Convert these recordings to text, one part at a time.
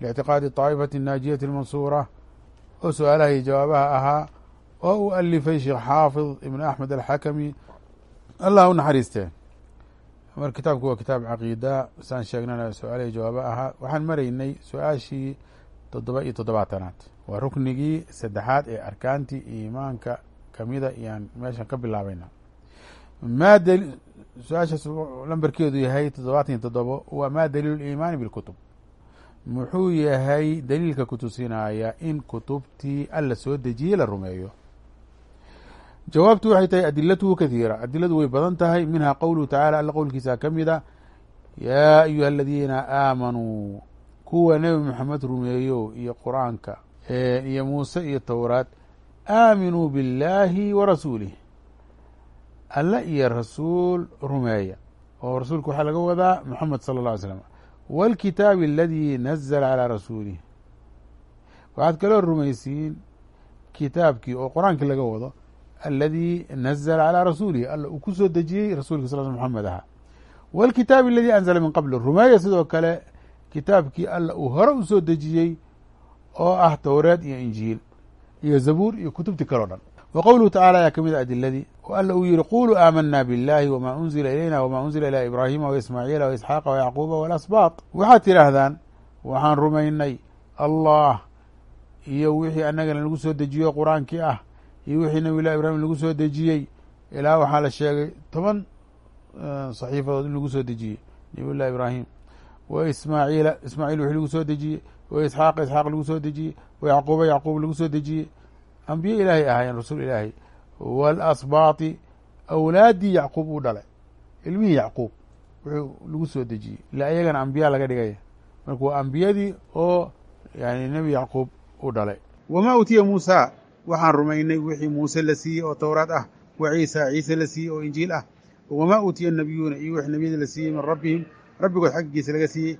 liictiqaadi طaa'ifati الnaajiyati اlmansuura oo su-aalaha iyo jawaabaha ahaa oo uu alifay sheekh xaafid ibn axmed alxakami allah u naxariistee mar kitaabku waa kitaab caqiida saan sheegnana su-aalaha iyo jawaaba ahaa waxaan maraynay su-aashii toddoba iyo toddobaatanaad waa ruknigii saddexaad ee arkaantii iimaanka kamida iyaan meeshan ka bilaabayna ma su-aashaas lambarkeedu yahay toddobaatan iyo toddobo waa ma daliilu liimaani bilkutub muxuu yahay daliilka ku kutusinaya in kutubtii alla soo dejiyey la rumeeyo? Jawaabtu waxay tahay adilatuhu kahiira adiladu way badan tahay. Minhaa qowluhu tacala alla qowlkiisa ka mid a yaa ayuha aladiina aamanuu kuwa nebi maxamed rumeeyo iyo qur'aanka iyo muuse iyo towraad aaminuu billaahi wa rasuulih alle iyo rasuul rumeeya. Oo rasuulka waxaa laga wadaa maxamed sala allah alay slam wاlkitaabi aladii nazla calىa rasuulih waxaad kaloo rumaysiin kitaabkii oo qur-aankii laga wado aladii nazla calىa rasuulihi alla uu ku soo dejiyey rasulka sal mxamed ahaa wاlkitaabi aladii anzla min qabl rumeeya sidoo kale kitaabkii alla uu hore u soo dejiyey oo ah towreed iyo injiil iyo zabuur iyo kutubtii kaleo dhan wa qowluhu tacala ayaa kamid a adiladii oo alla uu yihi quluu aamana biاllahi wma unzila ilayna wma unzila ilى ibraahima waismaaciila waisxaaqa wayacquuba walasbaط waxaad tidhaahdaan waxaan rumaynay allah iyo wixii annagana lagu soo dejiyo qur-aankii ah iyo wixii nabiy llahi ibrahim lagu soo dejiyey ilaa waxaa la sheegay toban saxiifadood in lagu soo dejiyey nabiy llahi ibraahim wa ismaaciila ismaaciil wixii lagu soo dejiyey wa isxaaqa isxaaq lagu soo dejiyey wa yacquuba yacquub lagu soo dejiyey ambiye ilaahay ahaayeen rasuul ilaahay. Waalasbaati awlaaddii yacquub uu dhalay. Ilmihii yacquub wuxuu lagu soo dejiyey. Ila iyagana ambiya laga dhigaya marka waa ambiyadii oo yani nebi yacquub u dhalay. Wamaa utiya muusa? Waxaan rumaynay wixii muuse la siiyey oo towraad ah wa ciisa ciise la siiyey oo injiil ah. Wamaa utiya nabiyuuna? Iyo wix nebiyada la siiyey min rabbihim rabbigood xaggiisa laga siiyey.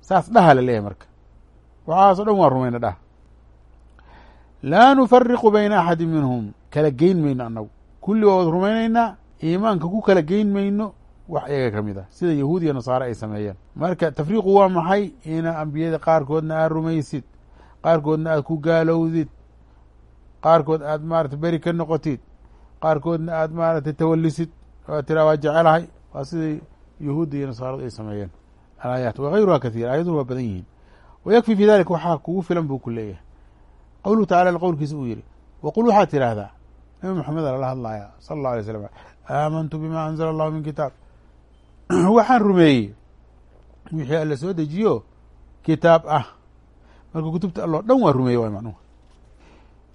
Saas dhaha la leeyahay marka. Waxaasoo dhan waan rumayna dhah laa nufariqu bayna axadi minhum kala geyn mayno annagu waa wad rumaynaynaa iimaanka ku kala geyn mayno wax iyaga ka mid ah sida yahuud iyo nasaare ay sameeyeen marka tafriiqu waa maxay ina ambiyada qaarkoodna aad rumaysid qaarkoodna aad ku gaalowdid qaarkood aad maarata beri ka noqotid qaarkoodna aad maaragtay tawalisid oo tiraa waa jecelahay waa sidai yahuudda iyo nasaaradu ay sameeyeen alaayaat wagayruha kathiir aayaduhu waa badan yihiin wayakfi fi dalika waxaa kugu filan buu ku leeyahay qowluhu tacala qowlkiisa uu yihi waqul waxaad tidhaahdaa nabi maxamed lala hadlaya sala allah alay slam aamantu bima anzala allahu min kitaab. Waxaan rumeeyey wixii alla soo dejiyo kitaab ah. Marka kutubta alloo dhan waa rumeeyey waay macnuhu.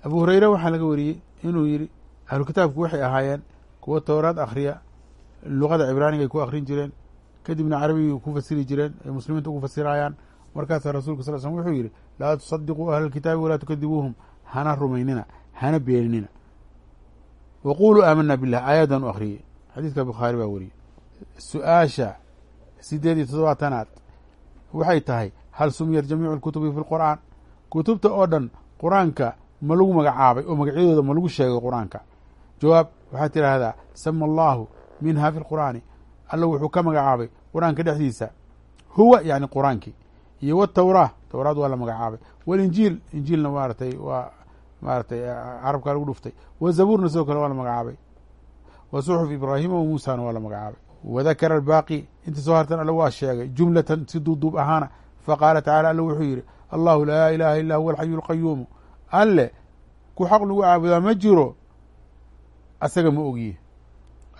Abu hureyre waxaa laga wariyey inuu yihi ahlu kitaabku waxay ahaayeen kuwo towraad akhriya luqada cibraaniga ay ku akhrin jireen kadibna carabigii ku fasiri jireen ay muslimiinta ugu fasirayaan markaasaa rasulka sal slm wuxuu yihi laa tusadiquu ahla alkitaabi walaa tukadibuuhum. Hana rumaynina hana beeninina. Wa quluu aamana billah aayaddan u akhriyey. Xadiidka bukhaari baa wariyey. Su'aasha sideed iyo toddobaatanaad waxay tahay hal sumiyat jamiicu lkutubi fi lqur'aan kutubta oo dhan qur'aanka ma lagu magacaabay oo magacyadooda ma lagu sheegay qur'aanka. Jawaab waxaad tidhaahdaa sama allahu minha fi lqur'aani alla wuxuu ka magacaabay qur'aanka dhexdiisa. Huwa yani qur'aankii iyo wtawraa towraad waa la magacaabay. Walinjiil injiilna maaratay waa maaratay carabkaa lagu dhuftay. Wazabuurna sidoo kale waa la magacaabay. Wa suxuf ibraahima wa muusana waa la magacaabay. Wadakara albaaqi intii soo hartan alla waa sheegay jumlatan si duubduub ahaana faqaala tacala alla wuxuu yihi allahu laa ilaaha illa huwa alxayu alqayuumu alle ku xaq lagu caabudaa ma jiro asaga ma ogiye.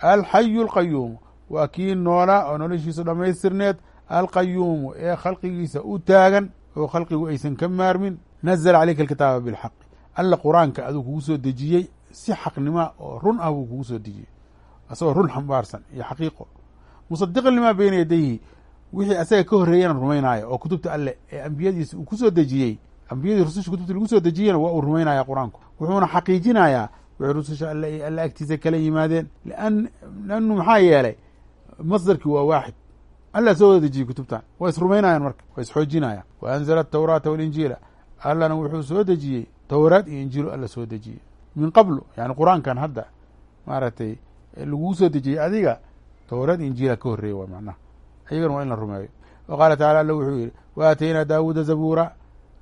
Alxayu alqayuumu waa kii noolaa oo noloshiisu dhammaystirneed alqayuumu ee khalqigiisa u taagan oo khalqigu aysan ka maarmin nazla caleyka alkitaaba bilxaqi alla qur'aanka aduu kugu soo dejiyey si xaqnima oo run ah buu kugu soo dejiyey asagoo run xambaarsan iyo xaqiiqo musadiqan limaa beyna yadayhi wixii asaga ka horreeyana rumaynaayo oo kutubta alle ee ambiyadiisa uu ku soo dejiyey ambiyadii rususha kutubta lagu soo dejiyena waa uu rumaynaya qur'aanku wuxuuna xaqiijinayaa waxay rususha alle alle agtiisa kala yimaadeen lannu maxaa yeelay masdarkii waa waaxid alla soo wada dejiyey kutubtan. Waa is rumaynayaan marka waa isxoojinayaan wa anzala atawraata walinjiila allana wuxuu soo dejiyey towraad iyo injiilo alla soo dejiyey. Min qablu yani qur'aankan hadda maaragtay laguu soo dejiyey adiga towraad iyo injiila ka horreeyey waa macnaha. Ayagana waa in la rumeeyo. Wa qaala tacala alla wuxuu yidhi wa aataynaa daawuuda zabuura.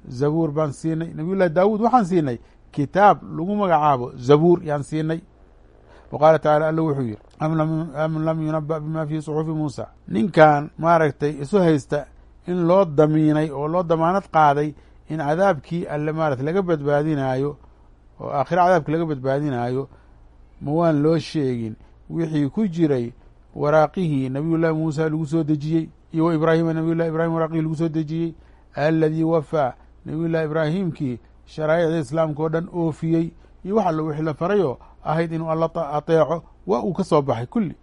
Zabuur baan siinay. Nabiy llahi daawuud waxaan siinay kitaab lagu magacaabo zabuur yaan siinay wa qaala tacala alla wuxuu yidhi am lam yunaba bima fii suxufi muusa ninkan maaragtay isu haysta in loo damiinay oo loo damaanad qaaday in cadaabkii alle maarata laga badbaadinaayo oo aakhira cadaabkii laga badbaadinaayo ma waan loo sheegin wixii ku jiray waraaqihii nabiy llahi muusa lagu soo dejiyey iyo wa ibraahima nabiy llahi ibrahim waraaqihii lagu soo dejiyey aladii wafaa nabiy llahi ibraahimkii sharaa'icda islaamka oo dhan oofiyey iyo wax allo wixii la farayoo ahayd inuu alla ateeco waa uu ka soo baxay kulli.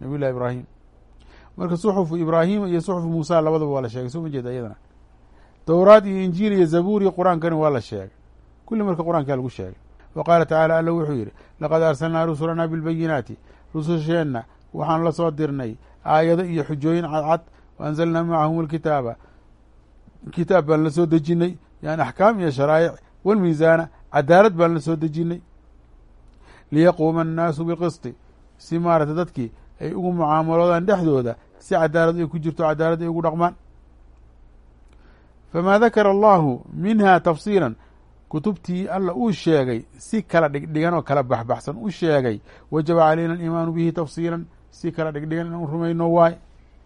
Nabiy llahi ibraahim. Marka suxufu ibraahima iyo suxufu muusa labadaba waa la sheegay soo ma jeeda iyadana. Towraad iyo injiil iyo zabuur iyo qur'aankani waa la sheegay. Kulli marka qur'aankaa lagu sheegay. Wa qaala tacaala alla wuxuu yidhi laqad arsalnaa rusulanaa bilbayinaati rususheenna waxaan la soo dirnay aayado iyo xujooyin cadcad wa anzalnaa macahum alkitaaba. Kitaab baan la soo dejinay yani axkaam iyo sharaa'ic walmiisaana cadaalad baan la soo dejinay liyaquuma annaasu bilqisti si maarata dadkii ay ugu mucaamaloodaan dhexdooda si cadaalad ay ku jirto cadaalad ay ugu dhaqmaan. Famaa dakara allahu minha tafsiilan. Kutubtii alla uu sheegay si kala dhigdhigan oo kala baxbaxsan u sheegay wajaba calayna aliimaanu bihi tafsiilan. Si kala dhigdhigan inaan u rumayno waay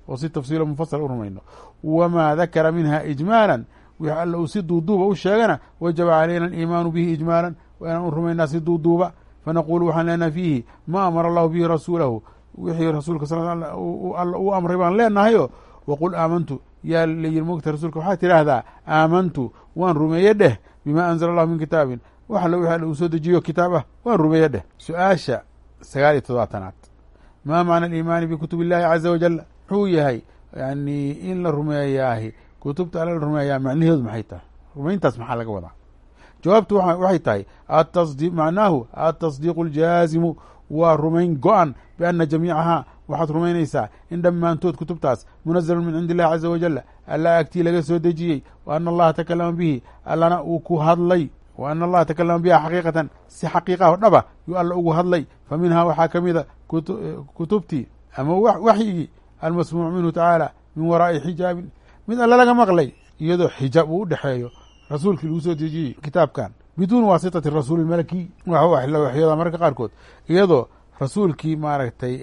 oo si tafsiilo mufasal u rumayno. Wamaa dakara minha ijmaalan. Wixii alla uu si duuduuba u sheegana wajaba calayna aliimaanu bihi ijmaalan. Waa inaan u rumaynaa si duuduuba fanaquulu waxaan leenahay fiihi ma amara allahu bihi rasuulahu wixii rasuulka uu amray baan leenahayo waqul aamantu yaa la yiri mogta rasuulka waxaa tidhaahdaa aamantu waan rumeeye dheh bima anzala allahu min kitaabin wax allo wixi uu soo dejiyo kitaab ah waan rumeeye dheh su'aasha sagaal iyo toddobaatanaad maa macna aliimaani bikutub illahi caza wajal muxuu yahay yani in la rumeeyaahi kutubta alla la rumeeyaa macnaheedu maxay tahay rumayntaas maxaa laga wadaa jawaabtu waxay tahay macnaahu atasdiiqu aljaazimu waa rumayn go-an biana jamiicahaa waxaad rumaynaysaa in dhammaantood kutubtaas munazalun min cindi illahi caza wajal alla agtii laga soo dejiyey wa ana allaha takalama bihi allana uu ku hadlay wa ana allaha takalama biha xaqiiqatan si xaqiiqaho dhaba yuu alla ugu hadlay fa minhaa waxaa ka mida kutubtii ama waxyigii almasmuuc minhu tacaala min waraa'i xijaabin mid alla laga maqlay iyadoo xijaab uu u dhexeeyo rasuulkii lagu soo dejiyey kitaabkan. Biduuni waasitati rasuuli malaki waxyooda mararka qaarkood. Iyadoo rasuulkii maaragtay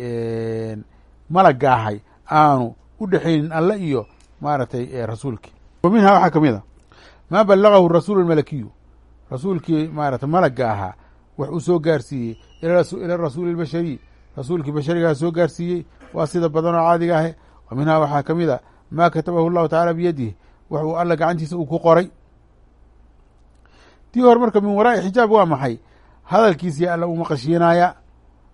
malagga ahay aanu u dhexaynin alle iyo maaragtay rasuulkii. Wa minhaa waxaa ka mid a. Maa ballagahu rasuulu lmalakiyu rasuulkii maaragtay malagga ahaa wax uu soo gaarsiiyey ila rasuuli albashariy rasuulkii basharigaa soo gaarsiiyey waa sida badan oo caadiga ahe. Wa minhaa waxaa ka mid a. Maa katabahu llahu tacala biyadihi wax uu alla gacantiisa uu ku qoray tii hore marka min waraa'i xijaab waa maxay? Hadalkiisii alla uu maqashiinaya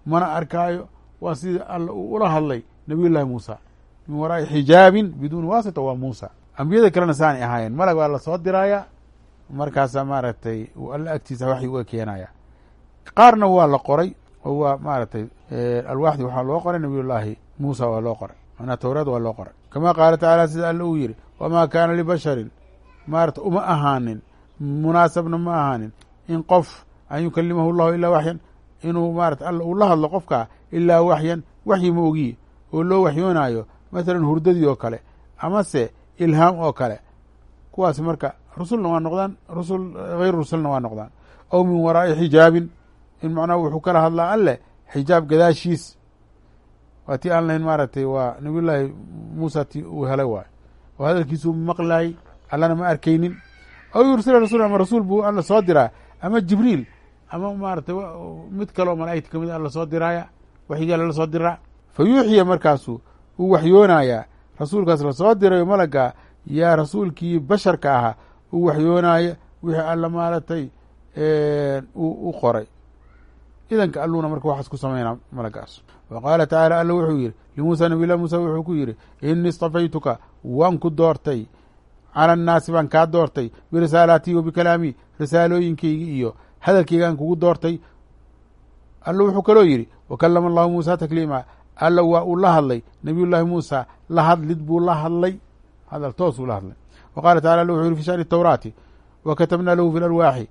mana arkaayo waa sida alla uu ula hadlay nabiy llahi muusa. Min waraa'i xijaabin biduuni waasita waa muusa. Ambiyada kalena saanay ahaayeen. Malag waa la soo diraaya markaasaa maaragtay uu alla agtiisa waxyi uga keenaya. Qaarna waa la qoray oo waa maaragtay alwaaxdi waxaa loo qoray nabiy llaahi muusa waa loo qoray. Manaa towraad waa loo qoray. Kama qaala tacaala sida alla uu yidhi wamaa kaana libasharin maarata uma ahaanin munaasabna ma ahaanin. In qof an yukalimahu llahu ilaa waxyan inuu maarata alla uu la hadlo qofka ilaa waxyan waxyi ma ogiye. Oo loo waxyoonaayo mathalan hurdadii oo kale amase ilhaam oo kale. Kuwaasi marka rusulna waa noqdaan rusul hayru rusulna waa noqdaan. Aw min waraa'i xijaabin in macnaha wuxuu kala hadlaa alleh xijaab gadaashiis. Waa tii aan lahayn maaragtay waa nabiy muusa ti uu helay waayo oo hadalkiisuu maqlaayey allana ma arkaynin aw yursila rasul ama rasuul buu alla soo diraa ama jibriil ama maaragtay mid kaloo malaa'igta ka mid alla soo diraaya waxyigii alla la soo diraa. Fa yuuxiya markaasu uu waxyoonayaa rasuulkaas la soo dirayo malagga yaa rasuulkii basharka ahaa uu waxyoonaya wixii alla maaragtay u qoray. Idanka alluuna marka waxaas ku samaynaa malagaas. Wa qaala tacaala alla wuxuu yidhi limuusa nabiy lah muuse wuxuu ku yidhi inii istafaytuka waan ku doortay cala annaasi baan kaa doortay birisaalaatii wa bikalaamii risaalooyinkaygii iyo hadalkaygaan kugu doortay alla wuxuu kaloo yidhi wa kalama allahu muusa takliima alla waa uu la hadlay nabiy llaahi muusa la hadlid buu la hadlay hadal toosuu la hadlay wa qaala tacala alla wuxuu yihi fi shani tawraati wa katabnaa lahu fi lalwaaxi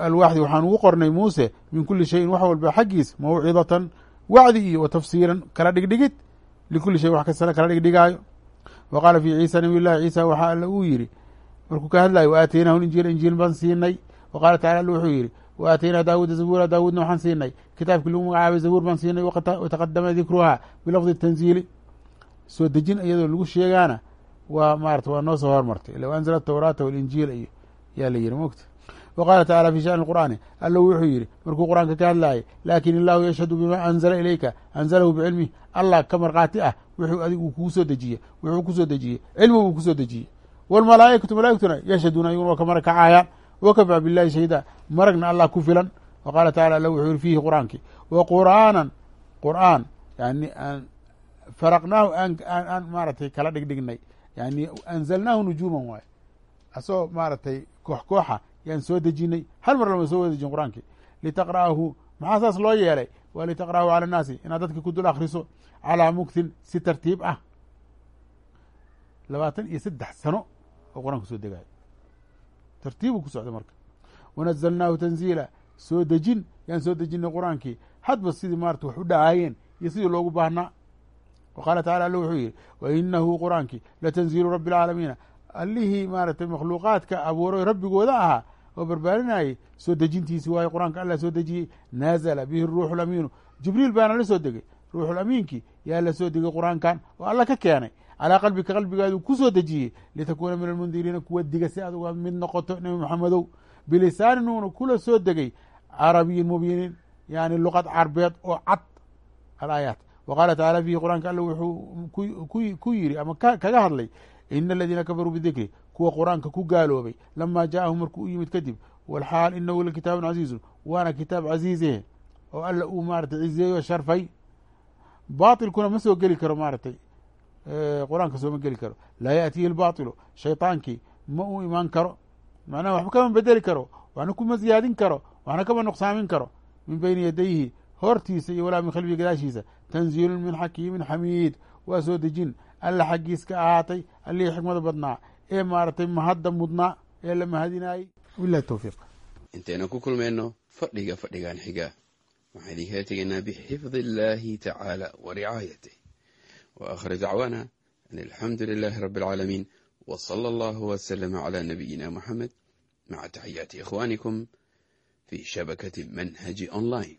alwaaxdi waxaan ugu qornay muuse min kuli shayin wax walba xaggiis mawcidatan wacdi iyo wa tafsiiran kala dhigdhigid likuli shayin wax kastana kala dhigdhigaayo wa qaala fi ciisa nabiy llahi ciisa waxaa alla uu yidhi markuu ka hadlayo wa aataynahu injiil baan siinay. Wa qaala tacala alla wuxuu yidhi wa daawuuda zabuura daawuudna waxaan siinay. Kitaabkii lagu magacaabay zabuur baan siinay wataqadama dikruhaa bilafdi tanziili. Soo dejin iyadoo lagu sheegaana waa maarata waa noo soo hormartay. Ila anzala tawraata walinjiila iyo yaa la yihi mogta wa qaala tacala fi shani qur'aani alla wuxuu yidhi markuu qur'aanka ka hadlaayay laakin illaahu yashhadu bima anzala ilayka anzalahu bicilmih allah ka markhaati ah wuxuu adig uu kugu soo dejiye wuxuu ku soo dejiyey cilmi buu ku soo dejiyey. Waalmalaa'ikatu malaa'igtuna yashhaduuna iyaguna waa ka marag kacaayaan wakafaa billahi shahida maragna allah ku filan. Wa qaala tacala alla wuxuu yihi fiihi qur'aankii wa qur'aanan qur'aan yani aan faraqnaahu aan maaratay kala dhigdhignay. Yani anzalnaahu nujuuman waaye. Asagoo maaragtay koox kooxa yaan soo dejinay. Hal mar lama soo wada dejin qur'aankii. Litaqra'ahu maxaa saas loo yeelay? Waa litaqra'ahu cala annaasi inaad dadka ku dul akhriso calaa mugtin si tartiib ah. Labaatan iyo saddex sano oo qur'aanka soo degayo tartiibuu ku socda marka. Wanazalnaahu tanziila. Soo dejin yaan soo dejinay qur'aankii. Hadba sidii maarata wax u dhacaayeen iyo sidii loogu baahnaa. Wa qaala tacala alla wuxuu yidhi wa inahu qur'aankii latanziilu rabbi alcaalamiina allihii maaratay makhluuqaadka abuuray rabbigooda ahaa oo barbaarinayay soo dejintiisi waayo qur'aanka allah soo dejiyey naazala bihi ruuxu lamiinu jibriil baana la soo degay ruuxulamiinkii yaa la soo degay qur'aankan oo alla ka keenay. Calaa qalbika qalbigaadu ku soo dejiyey litakuuna min almundiriina kuwa diga si aad uga mid noqoto nebi maxamedow bilisaanin uuna kula soo degay carabiyin mubiinin yani luqad carbeed oo cad alaayaat wa qaala tacala fihi qur'aanka alla wuxuu ku yiri ama kaga hadlay ina aladiina kafaruu bidikri kuwa qur'aanka ku gaaloobay lamaa jaaahum markuu u yimid kadib walxaal inahu lakitaabun casiizun waana kitaab casiize oo alla uu maaratay cizeeyo sharfay. Baatilkuna ma soo geli karo maaratay qur'aanka sooma geli karo. Laa yaatihi lbaatilu shaydaankii ma uu imaan karo. Macnaha waxba kama bedeli karo waxna kuma ziyaadin karo waxna kama nuqsaamin karo. Min beyni yadayhi hortiisa iyo walaa min khalfihi gadaashiisa. Tanziilun min xakiimin xamiid waa soo dejin. Alla xaggiis ka ahaatay allihii xikmada badnaa ee maaragtay mahadda mudnaa ee la mahadinaayey wabilahi towfiiq intaynu ku kulmayno fadhiga fadhigan xiga. Waxaan idinkala tegaynaa bixifdi illaahi tacaala wa ricaayatih wa aakhir dacwaana an alxamdu lilaahi rabbi alcaalamiin w sala allahu wslama cla nabiyina muxamed maca taxiyaati ikhwaanikum fi shabakati manhaji online